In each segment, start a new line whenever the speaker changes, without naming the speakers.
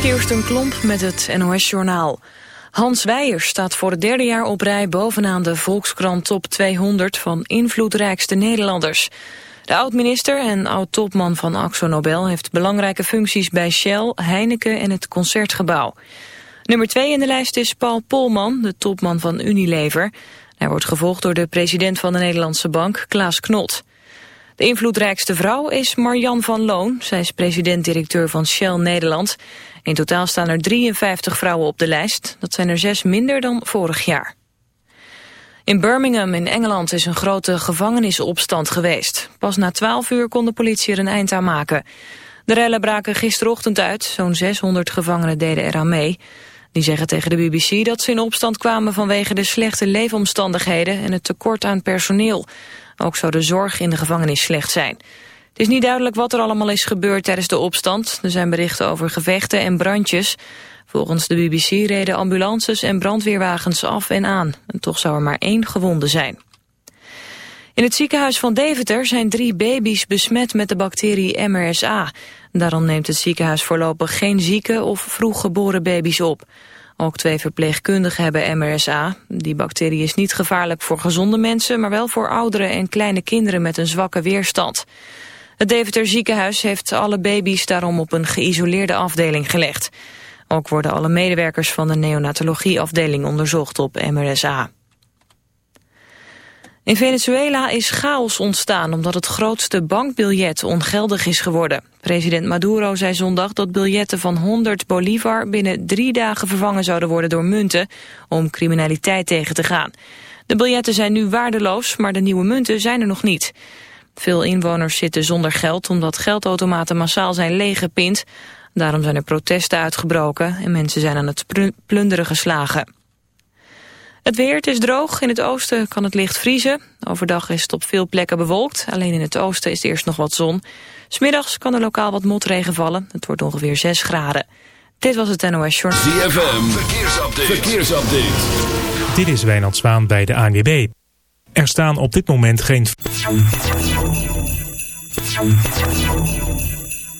Kirsten Klomp met het NOS-journaal. Hans Weijers staat voor het derde jaar op rij bovenaan de Volkskrant Top 200 van invloedrijkste Nederlanders. De oud-minister en oud-topman van Axo Nobel heeft belangrijke functies bij Shell, Heineken en het Concertgebouw. Nummer 2 in de lijst is Paul Polman, de topman van Unilever. Hij wordt gevolgd door de president van de Nederlandse Bank, Klaas Knot. De invloedrijkste vrouw is Marjan van Loon. Zij is president-directeur van Shell Nederland. In totaal staan er 53 vrouwen op de lijst. Dat zijn er zes minder dan vorig jaar. In Birmingham in Engeland is een grote gevangenisopstand geweest. Pas na 12 uur kon de politie er een eind aan maken. De rellen braken gisterochtend uit. Zo'n 600 gevangenen deden eraan mee. Die zeggen tegen de BBC dat ze in opstand kwamen vanwege de slechte leefomstandigheden en het tekort aan personeel. Ook zou de zorg in de gevangenis slecht zijn. Het is niet duidelijk wat er allemaal is gebeurd tijdens de opstand. Er zijn berichten over gevechten en brandjes. Volgens de BBC reden ambulances en brandweerwagens af en aan. En toch zou er maar één gewonde zijn. In het ziekenhuis van Deventer zijn drie baby's besmet met de bacterie MRSA. Daarom neemt het ziekenhuis voorlopig geen zieke of vroeggeboren baby's op. Ook twee verpleegkundigen hebben MRSA. Die bacterie is niet gevaarlijk voor gezonde mensen... maar wel voor ouderen en kleine kinderen met een zwakke weerstand. Het Deventer ziekenhuis heeft alle baby's daarom op een geïsoleerde afdeling gelegd. Ook worden alle medewerkers van de neonatologieafdeling onderzocht op MRSA. In Venezuela is chaos ontstaan omdat het grootste bankbiljet ongeldig is geworden. President Maduro zei zondag dat biljetten van 100 bolivar binnen drie dagen vervangen zouden worden door munten om criminaliteit tegen te gaan. De biljetten zijn nu waardeloos, maar de nieuwe munten zijn er nog niet. Veel inwoners zitten zonder geld omdat geldautomaten massaal zijn leeggepind. Daarom zijn er protesten uitgebroken en mensen zijn aan het plunderen geslagen. Het weer, het is droog. In het oosten kan het licht vriezen. Overdag is het op veel plekken bewolkt. Alleen in het oosten is eerst nog wat zon. Smiddags kan er lokaal wat motregen vallen. Het wordt ongeveer 6 graden. Dit was het NOS Short.
ZFM, verkeersupdate. verkeersupdate.
Dit is Wijnand Zwaan bij de ANWB. Er staan op dit moment geen...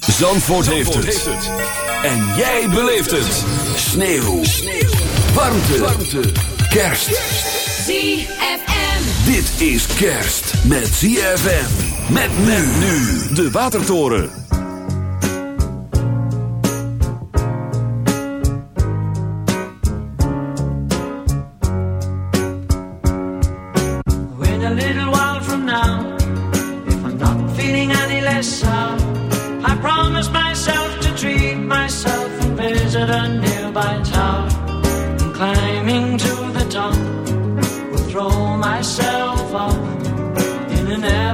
Zandvoort, heeft, het. En jij beleeft het. Sneeuw. Sneeuw. Warmte. Warmte. Kerst.
ZFM.
Dit is kerst met ZFM. Met men nu. De Watertoren.
When a little while from now, if I'm not feeling any less sour, I promise myself to treat myself and visit a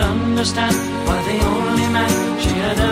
understand why the only man she had ever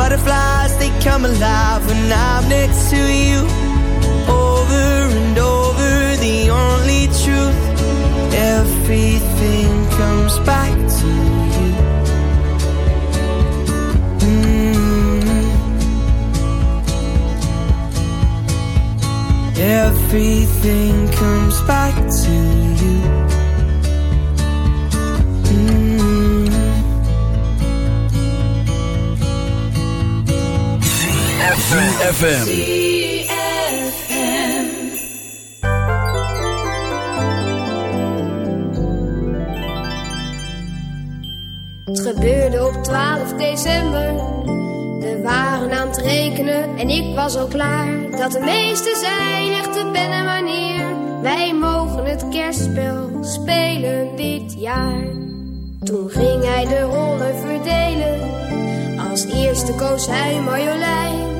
butterflies, they come alive when I'm next to you. Over and over, the only truth. Everything comes back to you. Mm. Everything comes back to you.
FM.
Het gebeurde op 12 december. We waren aan het rekenen en ik was al klaar. Dat de meesten zijn echte pen en manier. Wij mogen het kerstspel spelen dit jaar. Toen ging hij de rollen verdelen. Als eerste koos hij Marjolein.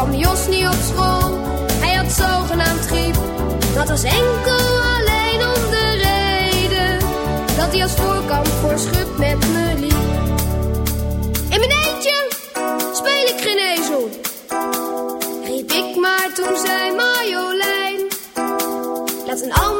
kwam Jos niet op school. Hij had zogenaamd griep. Dat was enkel alleen om de reden dat hij als voorkant voor schub met me liep. In mijn eentje speel ik geen ezel. Riep ik maar toen zei Majolijn: Laat een ander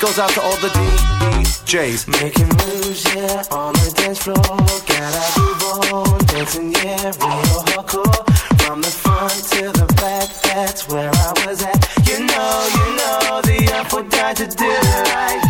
Goes out to all the DJs.
Making moves, yeah, on the dance floor. Gotta move on, dancing, yeah, real hardcore. From the front to the back, that's where I was at. You know, you know, the up would die to do it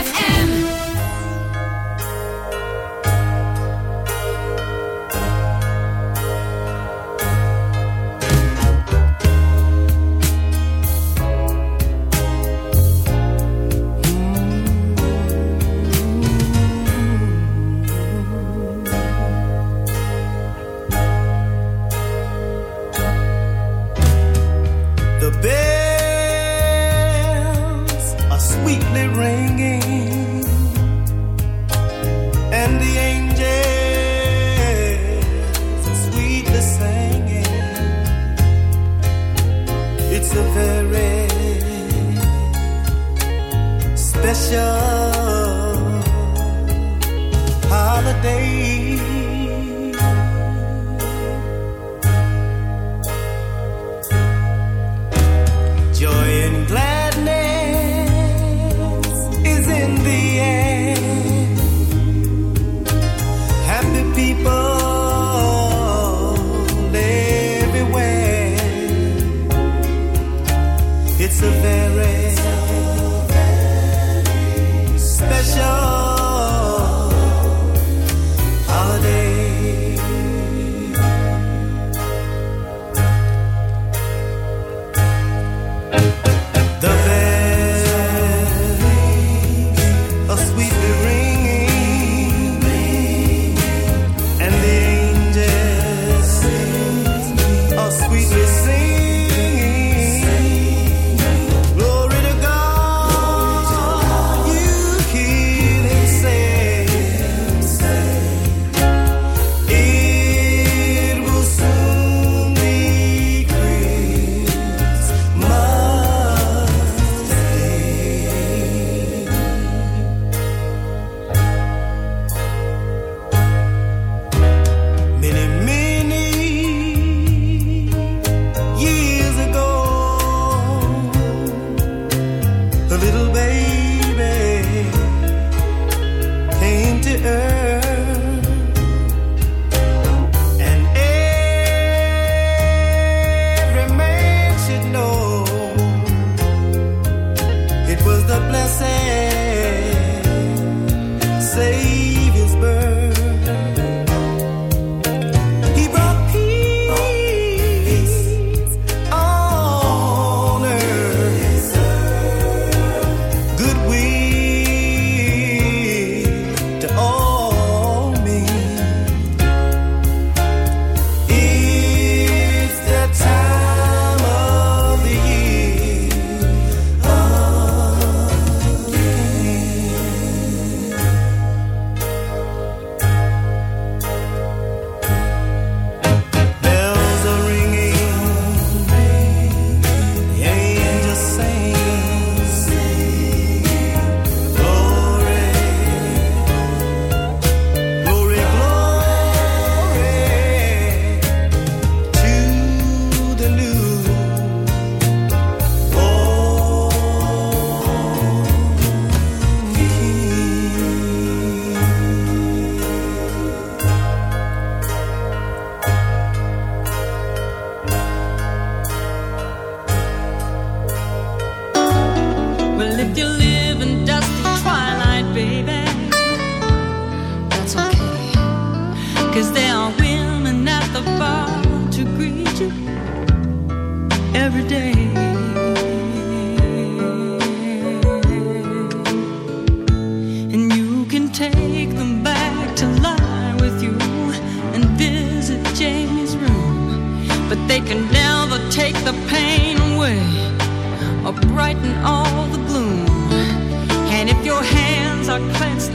sweetly ringing.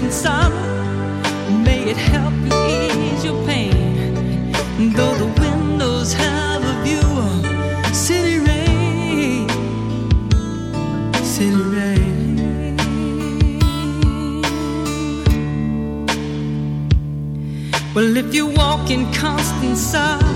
and
sorrow. May it help you ease your pain. Though the windows have a view of city rain, city rain. Well, if you walk in constant sorrow.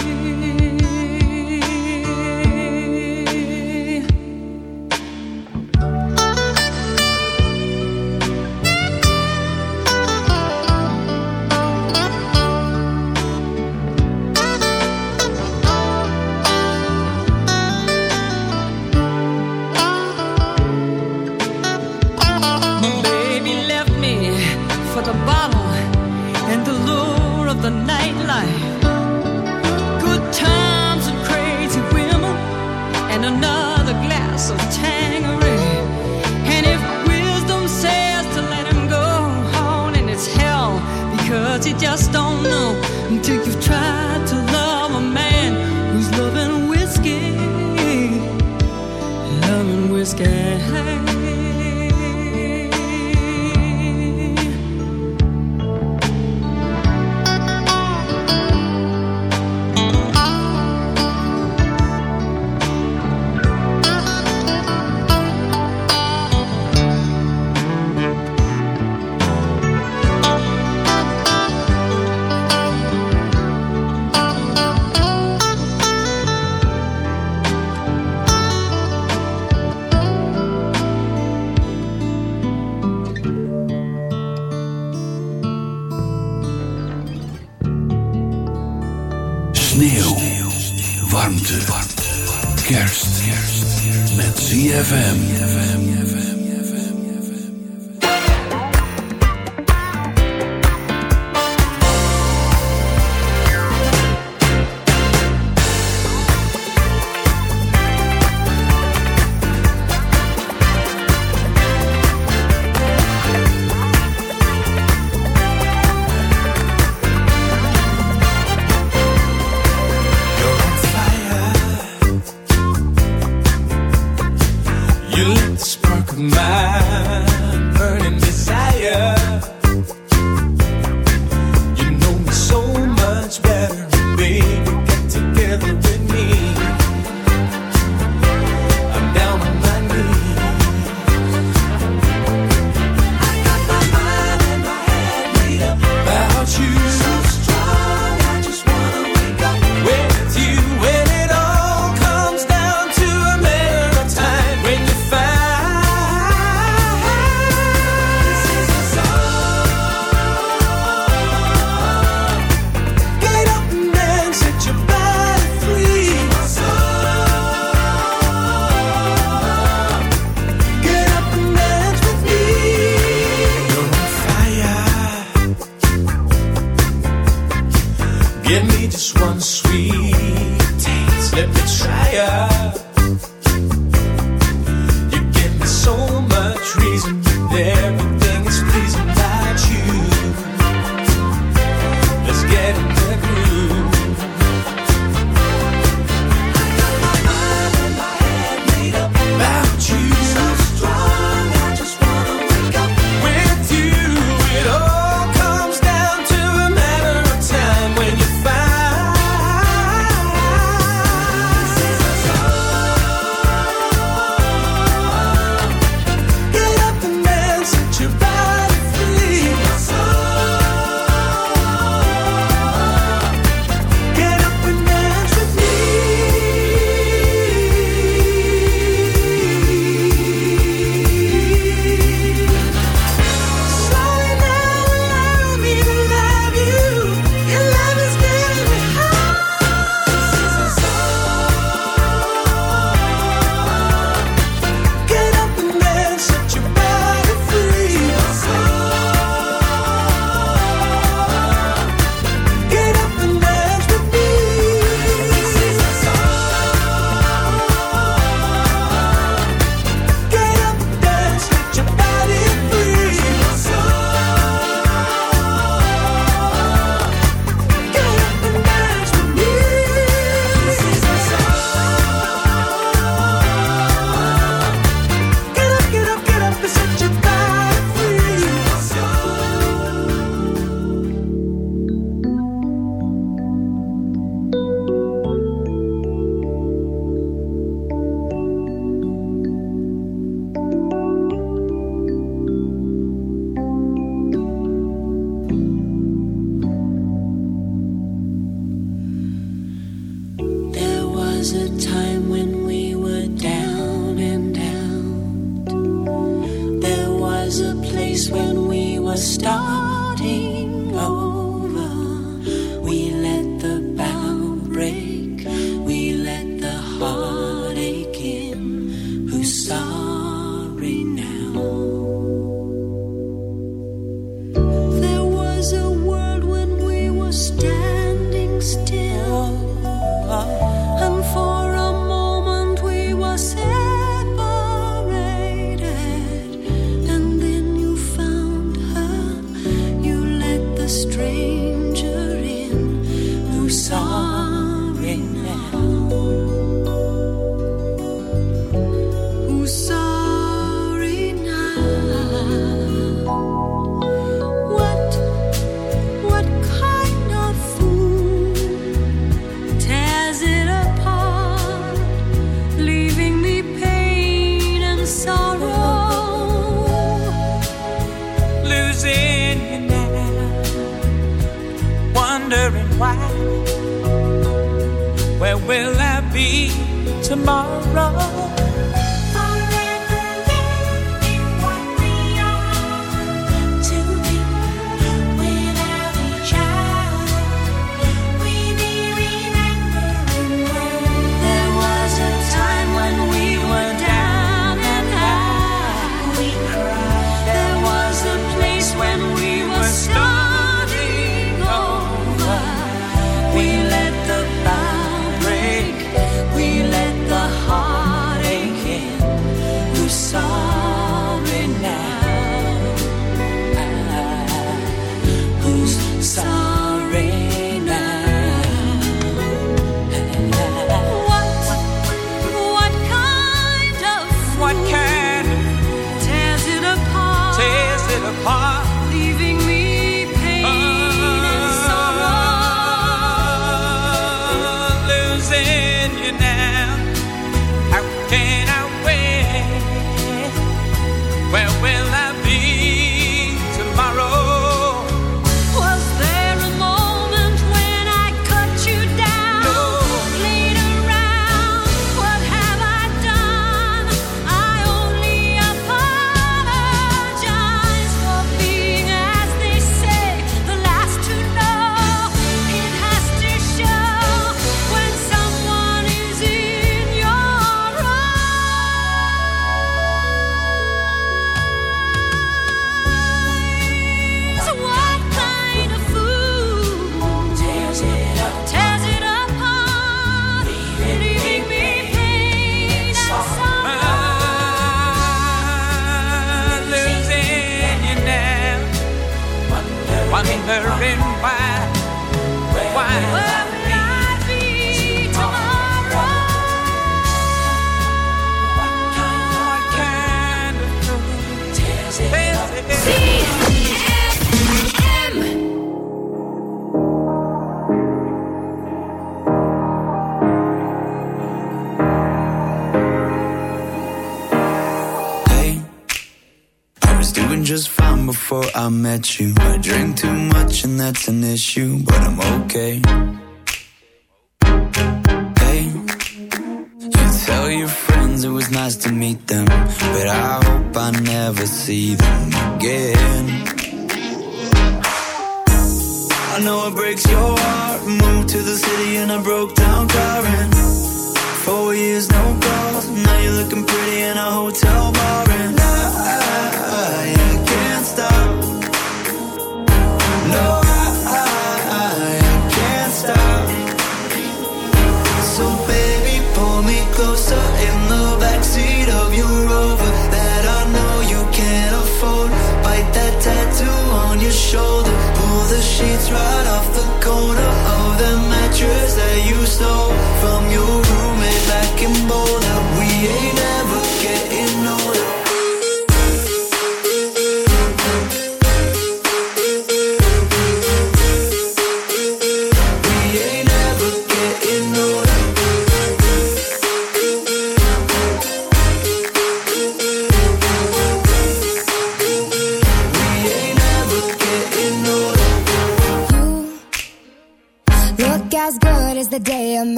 go
so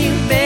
You,
baby,